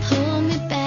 Pull me back.